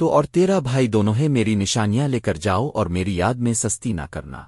تو اور تیرا بھائی دونوں ہے میری نشانیاں لے کر جاؤ اور میری یاد میں سستی نہ کرنا۔